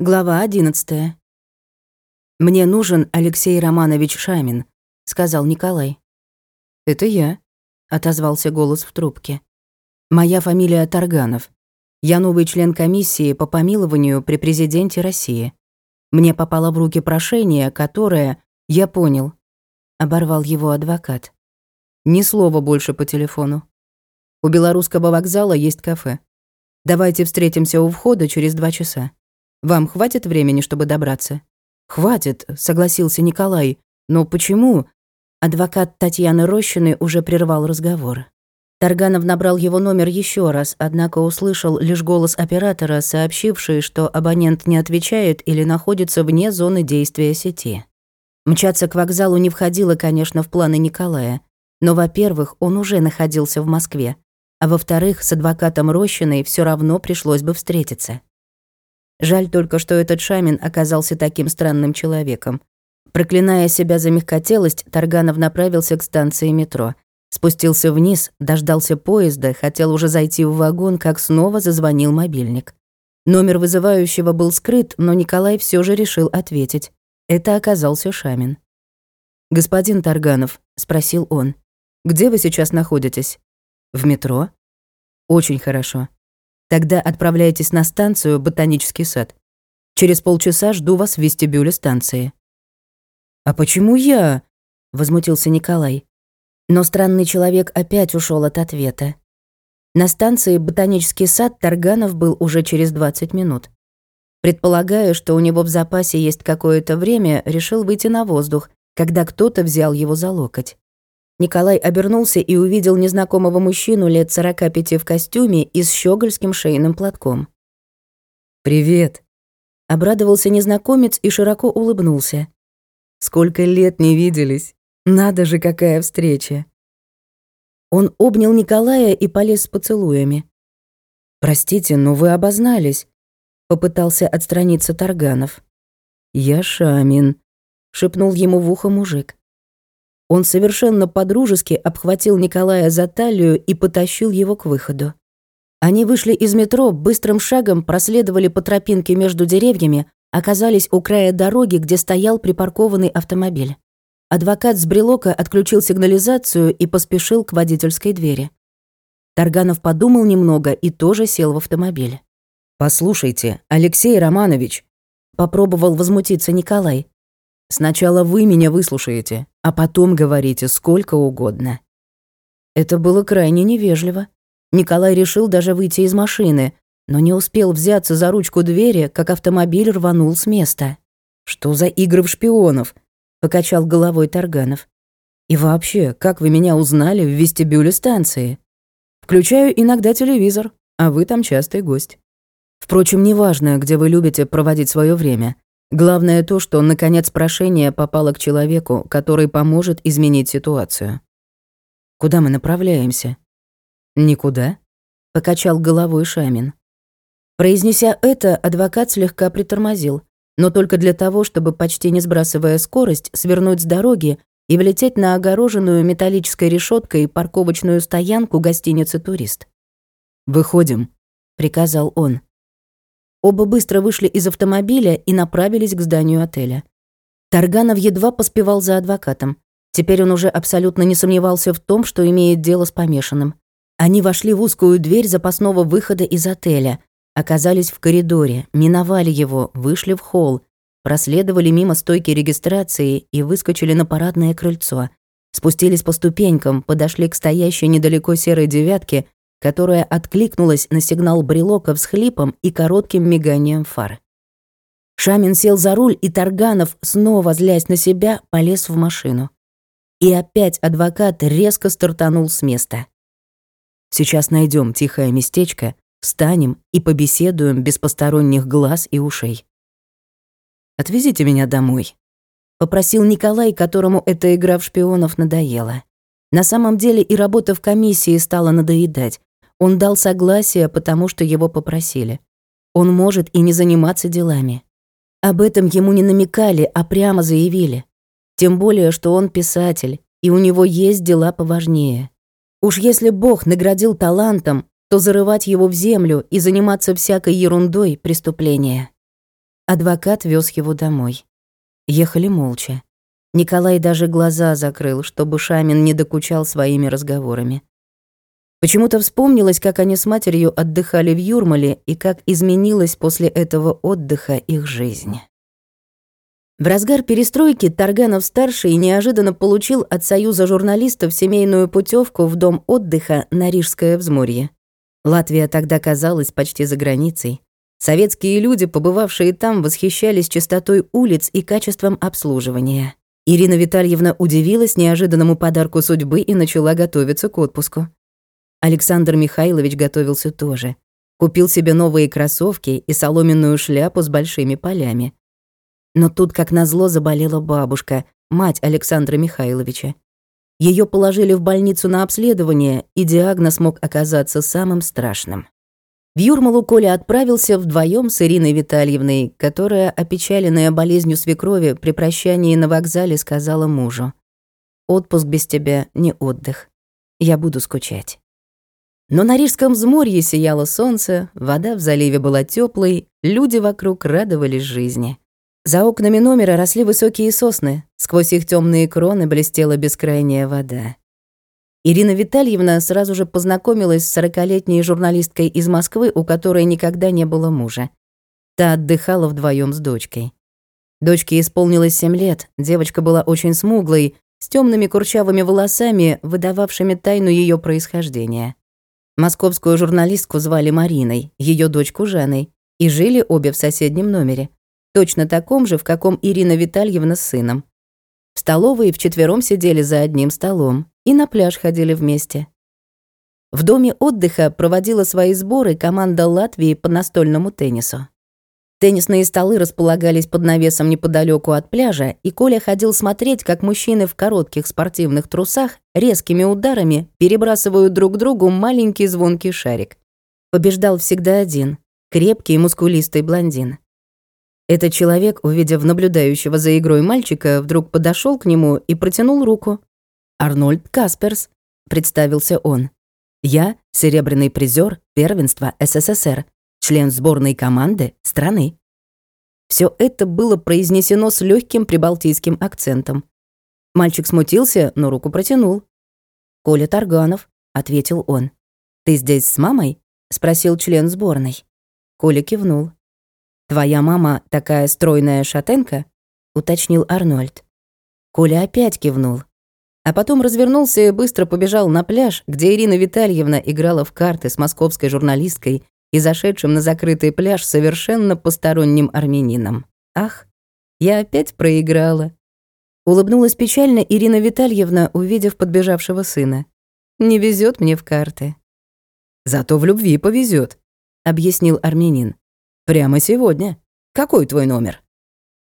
Глава 11. «Мне нужен Алексей Романович Шамин», — сказал Николай. «Это я», — отозвался голос в трубке. «Моя фамилия Тарганов. Я новый член комиссии по помилованию при президенте России. Мне попало в руки прошение, которое... Я понял», — оборвал его адвокат. «Ни слова больше по телефону. У Белорусского вокзала есть кафе. Давайте встретимся у входа через два часа. Вам хватит времени, чтобы добраться? Хватит, согласился Николай. Но почему? Адвокат Татьяны Рощины уже прервал разговор. Тарганов набрал его номер еще раз, однако услышал лишь голос оператора, сообщивший, что абонент не отвечает или находится вне зоны действия сети. Мчаться к вокзалу не входило, конечно, в планы Николая. Но, во-первых, он уже находился в Москве, а во-вторых, с адвокатом Рощиной все равно пришлось бы встретиться. Жаль только, что этот Шамин оказался таким странным человеком. Проклиная себя за мягкотелость, Тарганов направился к станции метро. Спустился вниз, дождался поезда, хотел уже зайти в вагон, как снова зазвонил мобильник. Номер вызывающего был скрыт, но Николай все же решил ответить. Это оказался Шамин. «Господин Тарганов», — спросил он, — «где вы сейчас находитесь?» «В метро?» «Очень хорошо. Тогда отправляйтесь на станцию «Ботанический сад». Через полчаса жду вас в вестибюле станции». «А почему я?» — возмутился Николай. Но странный человек опять ушел от ответа. На станции «Ботанический сад» Тарганов был уже через 20 минут. Предполагая, что у него в запасе есть какое-то время, решил выйти на воздух, когда кто-то взял его за локоть. Николай обернулся и увидел незнакомого мужчину лет 45 в костюме и с щегольским шейным платком. «Привет», — обрадовался незнакомец и широко улыбнулся. «Сколько лет не виделись! Надо же, какая встреча!» Он обнял Николая и полез с поцелуями. «Простите, но вы обознались», — попытался отстраниться Тарганов. «Я Шамин», — шепнул ему в ухо мужик. Он совершенно подружески обхватил Николая за талию и потащил его к выходу. Они вышли из метро, быстрым шагом проследовали по тропинке между деревьями, оказались у края дороги, где стоял припаркованный автомобиль. Адвокат с брелока отключил сигнализацию и поспешил к водительской двери. Тарганов подумал немного и тоже сел в автомобиль. «Послушайте, Алексей Романович», — попробовал возмутиться Николай. «Сначала вы меня выслушаете, а потом говорите сколько угодно». Это было крайне невежливо. Николай решил даже выйти из машины, но не успел взяться за ручку двери, как автомобиль рванул с места. «Что за игры в шпионов?» — покачал головой Тарганов. «И вообще, как вы меня узнали в вестибюле станции? Включаю иногда телевизор, а вы там частый гость. Впрочем, неважно, где вы любите проводить свое время. Главное то, что, наконец, прошение попало к человеку, который поможет изменить ситуацию. Куда мы направляемся? Никуда, покачал головой Шамин. Произнеся это, адвокат слегка притормозил, но только для того, чтобы, почти не сбрасывая скорость, свернуть с дороги и влететь на огороженную металлической решеткой парковочную стоянку гостиницы «Турист». «Выходим», — приказал он. Оба быстро вышли из автомобиля и направились к зданию отеля. Тарганов едва поспевал за адвокатом. Теперь он уже абсолютно не сомневался в том, что имеет дело с помешанным. Они вошли в узкую дверь запасного выхода из отеля, оказались в коридоре, миновали его, вышли в холл, проследовали мимо стойки регистрации и выскочили на парадное крыльцо. Спустились по ступенькам, подошли к стоящей недалеко серой девятке которая откликнулась на сигнал брелока всхлипом и коротким миганием фар. Шамин сел за руль, и Тарганов, снова злясь на себя, полез в машину. И опять адвокат резко стартанул с места. «Сейчас найдем тихое местечко, встанем и побеседуем без посторонних глаз и ушей. Отвезите меня домой», — попросил Николай, которому эта игра в шпионов надоела. На самом деле и работа в комиссии стала надоедать, он дал согласие, потому что его попросили. Он может и не заниматься делами. Об этом ему не намекали, а прямо заявили. Тем более, что он писатель, и у него есть дела поважнее. Уж если Бог наградил талантом, то зарывать его в землю и заниматься всякой ерундой — преступление. Адвокат вез его домой. Ехали молча. Николай даже глаза закрыл, чтобы Шамин не докучал своими разговорами. Почему-то вспомнилось, как они с матерью отдыхали в Юрмале и как изменилась после этого отдыха их жизнь. В разгар перестройки Тарганов-старший неожиданно получил от Союза журналистов семейную путевку в дом отдыха на Рижское взморье. Латвия тогда казалась почти за границей. Советские люди, побывавшие там, восхищались чистотой улиц и качеством обслуживания. Ирина Витальевна удивилась неожиданному подарку судьбы и начала готовиться к отпуску. Александр Михайлович готовился тоже. Купил себе новые кроссовки и соломенную шляпу с большими полями. Но тут, как назло, заболела бабушка, мать Александра Михайловича. Ее положили в больницу на обследование, и диагноз мог оказаться самым страшным. В Юрмалу Коля отправился вдвоем с Ириной Витальевной, которая, опечаленная болезнью свекрови, при прощании на вокзале сказала мужу. «Отпуск без тебя — не отдых. Я буду скучать». Но на Рижском взморье сияло солнце, вода в заливе была теплой, люди вокруг радовались жизни. За окнами номера росли высокие сосны, сквозь их темные кроны блестела бескрайняя вода. Ирина Витальевна сразу же познакомилась с сорокалетней журналисткой из Москвы, у которой никогда не было мужа. Та отдыхала вдвоем с дочкой. Дочке исполнилось семь лет, девочка была очень смуглой, с темными курчавыми волосами, выдававшими тайну ее происхождения. Московскую журналистку звали Мариной, ее дочку Жанной, и жили обе в соседнем номере, точно таком же, в каком Ирина Витальевна с сыном. В столовой вчетвером сидели за одним столом и на пляж ходили вместе. В доме отдыха проводила свои сборы команда Латвии по настольному теннису. Теннисные столы располагались под навесом неподалеку от пляжа, и Коля ходил смотреть, как мужчины в коротких спортивных трусах резкими ударами перебрасывают друг другу маленький звонкий шарик. Побеждал всегда один, крепкий мускулистый блондин. Этот человек, увидев наблюдающего за игрой мальчика, вдруг подошел к нему и протянул руку. «Арнольд Касперс», — представился он. «Я — серебряный призер первенства СССР, член сборной команды страны. Все это было произнесено с легким прибалтийским акцентом. Мальчик смутился, но руку протянул. «Коля Тарганов», — ответил он. «Ты здесь с мамой?» — спросил член сборной. Коля кивнул. «Твоя мама такая стройная шатенка?» — уточнил Арнольд. Коля опять кивнул. А потом развернулся и быстро побежал на пляж, где Ирина Витальевна играла в карты с московской журналисткой и зашедшим на закрытый пляж совершенно посторонним армянином. Ах, я опять проиграла. Улыбнулась печально Ирина Витальевна, увидев подбежавшего сына. Не везет мне в карты. Зато в любви повезет, объяснил армянин. Прямо сегодня. Какой твой номер?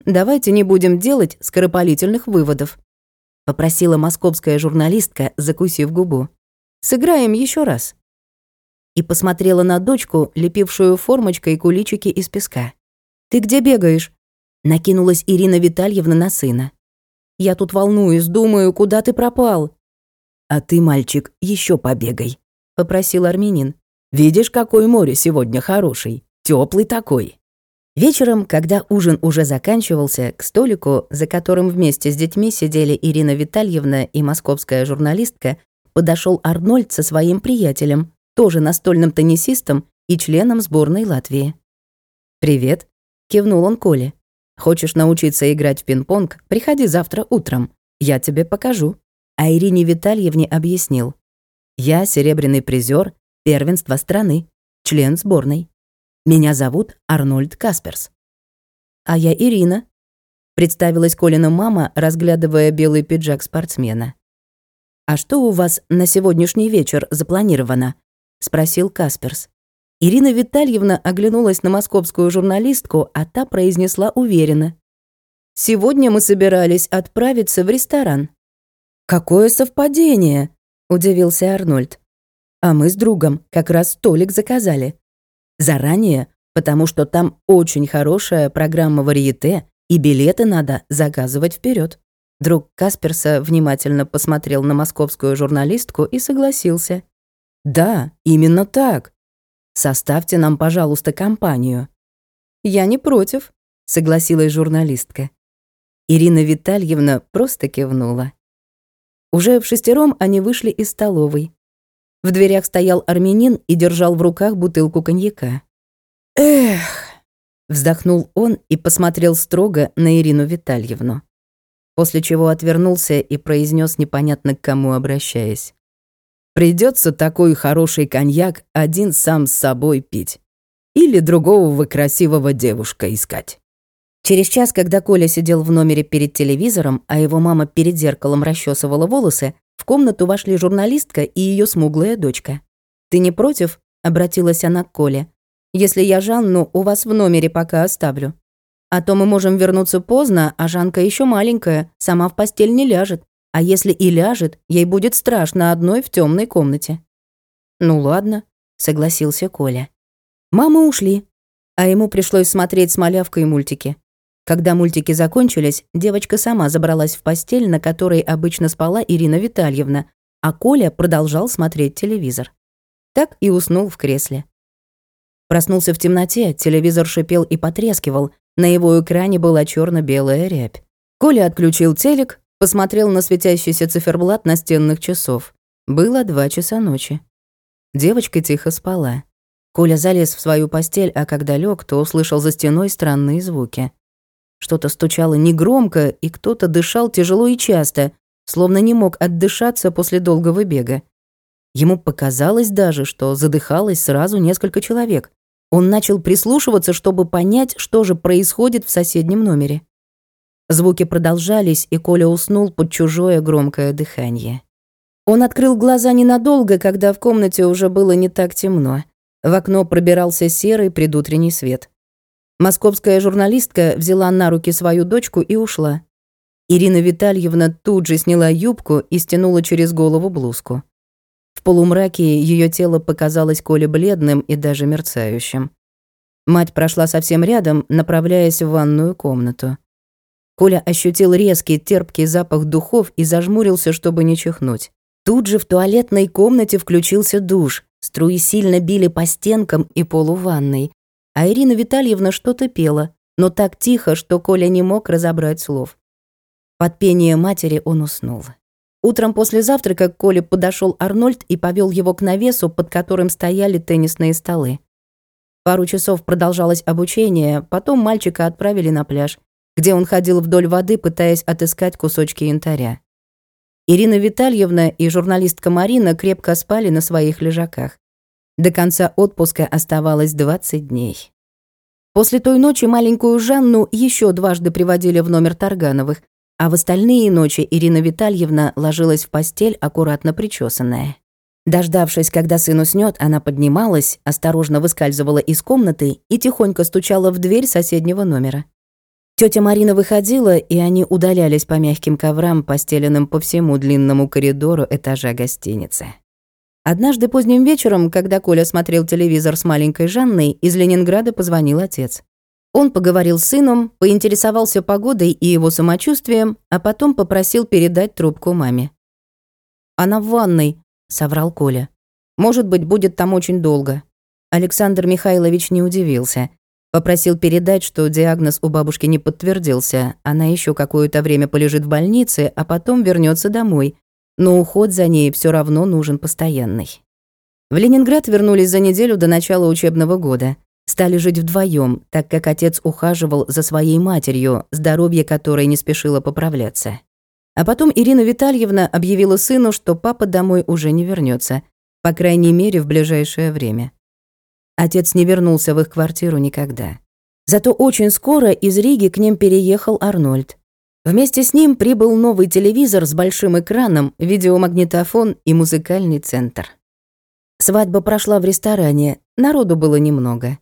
Давайте не будем делать скоропалительных выводов, попросила московская журналистка, закусив губу. Сыграем еще раз и посмотрела на дочку, лепившую формочкой куличики из песка. «Ты где бегаешь?» Накинулась Ирина Витальевна на сына. «Я тут волнуюсь, думаю, куда ты пропал?» «А ты, мальчик, еще побегай», — попросил армянин. «Видишь, какое море сегодня хороший, теплый такой». Вечером, когда ужин уже заканчивался, к столику, за которым вместе с детьми сидели Ирина Витальевна и московская журналистка, подошел Арнольд со своим приятелем, тоже настольным теннисистом и членом сборной Латвии. «Привет», — кивнул он Коле. «Хочешь научиться играть в пинг-понг? Приходи завтра утром. Я тебе покажу». А Ирине Витальевне объяснил. «Я серебряный призер первенства страны, член сборной. Меня зовут Арнольд Касперс». «А я Ирина», — представилась Колина мама, разглядывая белый пиджак спортсмена. «А что у вас на сегодняшний вечер запланировано?» — спросил Касперс. Ирина Витальевна оглянулась на московскую журналистку, а та произнесла уверенно. «Сегодня мы собирались отправиться в ресторан». «Какое совпадение!» — удивился Арнольд. «А мы с другом как раз столик заказали. Заранее, потому что там очень хорошая программа варьете, и билеты надо заказывать вперед. Друг Касперса внимательно посмотрел на московскую журналистку и согласился. Да, именно так. Составьте нам, пожалуйста, компанию. Я не против, согласилась журналистка. Ирина Витальевна просто кивнула. Уже в шестером они вышли из столовой. В дверях стоял армянин и держал в руках бутылку коньяка. «Эх!» — вздохнул он и посмотрел строго на Ирину Витальевну. После чего отвернулся и произнес непонятно к кому обращаясь. «Придется такой хороший коньяк один сам с собой пить. Или другого вы красивого девушка искать». Через час, когда Коля сидел в номере перед телевизором, а его мама перед зеркалом расчесывала волосы, в комнату вошли журналистка и ее смуглая дочка. «Ты не против?» — обратилась она к Коле. «Если я Жанну у вас в номере пока оставлю. А то мы можем вернуться поздно, а Жанка еще маленькая, сама в постель не ляжет. А если и ляжет, ей будет страшно одной в темной комнате». «Ну ладно», — согласился Коля. Мамы ушли, а ему пришлось смотреть с малявкой мультики. Когда мультики закончились, девочка сама забралась в постель, на которой обычно спала Ирина Витальевна, а Коля продолжал смотреть телевизор. Так и уснул в кресле. Проснулся в темноте, телевизор шипел и потрескивал, на его экране была черно белая рябь. Коля отключил телек, посмотрел на светящийся циферблат настенных часов. Было два часа ночи. Девочка тихо спала. Коля залез в свою постель, а когда лег, то услышал за стеной странные звуки. Что-то стучало негромко, и кто-то дышал тяжело и часто, словно не мог отдышаться после долгого бега. Ему показалось даже, что задыхалось сразу несколько человек. Он начал прислушиваться, чтобы понять, что же происходит в соседнем номере. Звуки продолжались, и Коля уснул под чужое громкое дыхание. Он открыл глаза ненадолго, когда в комнате уже было не так темно. В окно пробирался серый предутренний свет. Московская журналистка взяла на руки свою дочку и ушла. Ирина Витальевна тут же сняла юбку и стянула через голову блузку. В полумраке ее тело показалось Коле бледным и даже мерцающим. Мать прошла совсем рядом, направляясь в ванную комнату. Коля ощутил резкий терпкий запах духов и зажмурился, чтобы не чихнуть. Тут же в туалетной комнате включился душ, струи сильно били по стенкам и полу ванной, а Ирина Витальевна что-то пела, но так тихо, что Коля не мог разобрать слов. Под пение матери он уснул. Утром после завтрака к Коле подошел Арнольд и повел его к навесу, под которым стояли теннисные столы. Пару часов продолжалось обучение, потом мальчика отправили на пляж, где он ходил вдоль воды, пытаясь отыскать кусочки янтаря. Ирина Витальевна и журналистка Марина крепко спали на своих лежаках. До конца отпуска оставалось 20 дней. После той ночи маленькую Жанну еще дважды приводили в номер Таргановых, а в остальные ночи Ирина Витальевна ложилась в постель, аккуратно причесанная. Дождавшись, когда сын уснёт, она поднималась, осторожно выскальзывала из комнаты и тихонько стучала в дверь соседнего номера. Тётя Марина выходила, и они удалялись по мягким коврам, постеленным по всему длинному коридору этажа гостиницы. Однажды поздним вечером, когда Коля смотрел телевизор с маленькой Жанной, из Ленинграда позвонил отец. Он поговорил с сыном, поинтересовался погодой и его самочувствием, а потом попросил передать трубку маме. «Она в ванной», — соврал Коля. «Может быть, будет там очень долго». Александр Михайлович не удивился. Попросил передать, что диагноз у бабушки не подтвердился. Она еще какое-то время полежит в больнице, а потом вернется домой, но уход за ней все равно нужен постоянный. В Ленинград вернулись за неделю до начала учебного года. Стали жить вдвоем, так как отец ухаживал за своей матерью, здоровье которой не спешило поправляться. А потом Ирина Витальевна объявила сыну, что папа домой уже не вернется, по крайней мере, в ближайшее время. Отец не вернулся в их квартиру никогда. Зато очень скоро из Риги к ним переехал Арнольд. Вместе с ним прибыл новый телевизор с большим экраном, видеомагнитофон и музыкальный центр. Свадьба прошла в ресторане, народу было немного.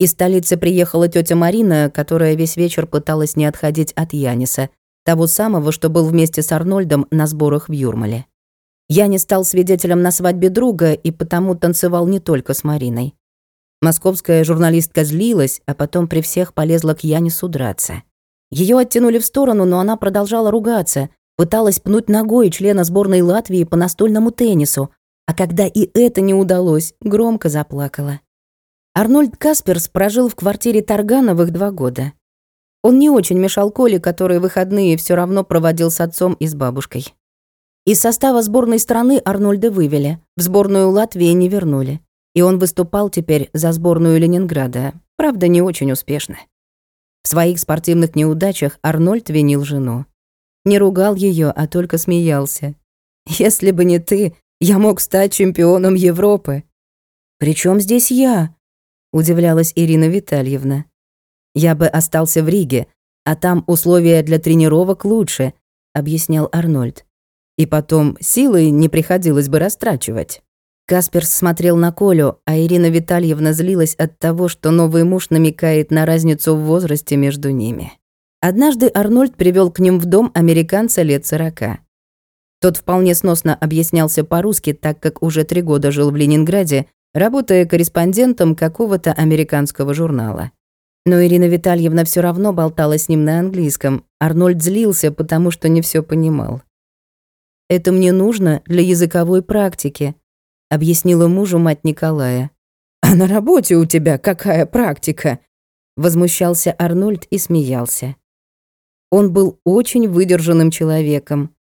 Из столицы приехала тетя Марина, которая весь вечер пыталась не отходить от Яниса, того самого, что был вместе с Арнольдом на сборах в Юрмале. Янис стал свидетелем на свадьбе друга и потому танцевал не только с Мариной. Московская журналистка злилась, а потом при всех полезла к Янису драться. Ее оттянули в сторону, но она продолжала ругаться, пыталась пнуть ногой члена сборной Латвии по настольному теннису, а когда и это не удалось, громко заплакала. Арнольд Касперс прожил в квартире Таргановых два года. Он не очень мешал Коле, который выходные все равно проводил с отцом и с бабушкой. Из состава сборной страны Арнольда вывели, в сборную Латвии не вернули. И он выступал теперь за сборную Ленинграда, правда, не очень успешно. В своих спортивных неудачах Арнольд винил жену. Не ругал ее, а только смеялся. «Если бы не ты, я мог стать чемпионом Европы». «Причем здесь я?» — удивлялась Ирина Витальевна. «Я бы остался в Риге, а там условия для тренировок лучше», — объяснял Арнольд. «И потом силы не приходилось бы растрачивать». Каспер смотрел на Колю, а Ирина Витальевна злилась от того, что новый муж намекает на разницу в возрасте между ними. Однажды Арнольд привел к ним в дом американца лет сорока. Тот вполне сносно объяснялся по-русски, так как уже три года жил в Ленинграде, работая корреспондентом какого-то американского журнала. Но Ирина Витальевна все равно болтала с ним на английском. Арнольд злился, потому что не все понимал. «Это мне нужно для языковой практики», объяснила мужу мать Николая. «А на работе у тебя какая практика?» Возмущался Арнольд и смеялся. Он был очень выдержанным человеком.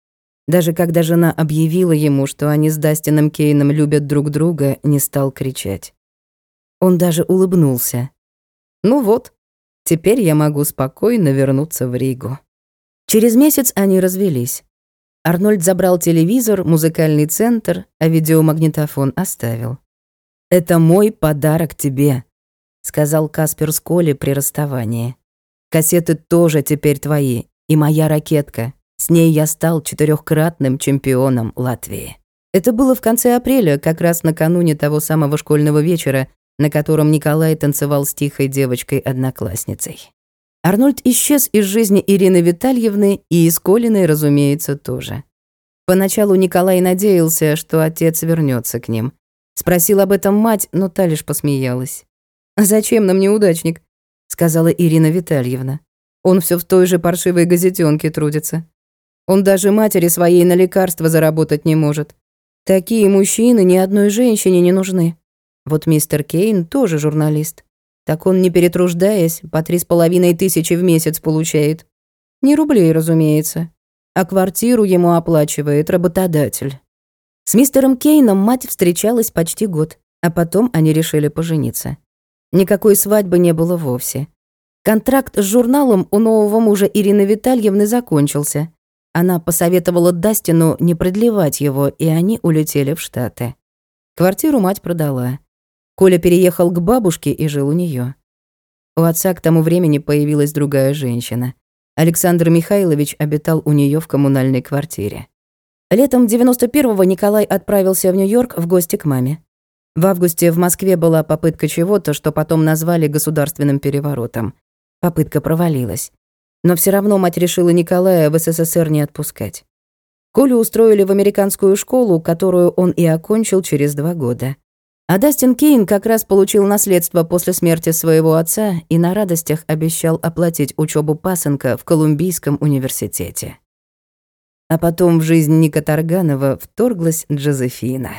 Даже когда жена объявила ему, что они с Дастином Кейном любят друг друга, не стал кричать. Он даже улыбнулся. «Ну вот, теперь я могу спокойно вернуться в Ригу». Через месяц они развелись. Арнольд забрал телевизор, музыкальный центр, а видеомагнитофон оставил. «Это мой подарок тебе», — сказал Каспер с Коли при расставании. «Кассеты тоже теперь твои, и моя ракетка. С ней я стал четырехкратным чемпионом Латвии». Это было в конце апреля, как раз накануне того самого школьного вечера, на котором Николай танцевал с тихой девочкой-одноклассницей. Арнольд исчез из жизни Ирины Витальевны и из Колиной, разумеется, тоже. Поначалу Николай надеялся, что отец вернется к ним. Спросил об этом мать, но та лишь посмеялась. «Зачем нам неудачник?» — сказала Ирина Витальевна. «Он все в той же паршивой газетенке трудится. Он даже матери своей на лекарства заработать не может. Такие мужчины ни одной женщине не нужны. Вот мистер Кейн тоже журналист. Так он, не перетруждаясь, по три с половиной тысячи в месяц получает. Не рублей, разумеется. А квартиру ему оплачивает работодатель. С мистером Кейном мать встречалась почти год, а потом они решили пожениться. Никакой свадьбы не было вовсе. Контракт с журналом у нового мужа Ирины Витальевны закончился. Она посоветовала Дастину не продлевать его, и они улетели в Штаты. Квартиру мать продала. Коля переехал к бабушке и жил у нее. У отца к тому времени появилась другая женщина. Александр Михайлович обитал у нее в коммунальной квартире. Летом 91-го Николай отправился в Нью-Йорк в гости к маме. В августе в Москве была попытка чего-то, что потом назвали государственным переворотом. Попытка провалилась. Но все равно мать решила Николая в СССР не отпускать. Колю устроили в американскую школу, которую он и окончил через два года. А Дастин Кейн как раз получил наследство после смерти своего отца и на радостях обещал оплатить учебу пасынка в Колумбийском университете. А потом в жизнь Ника Тарганова вторглась Джозефина.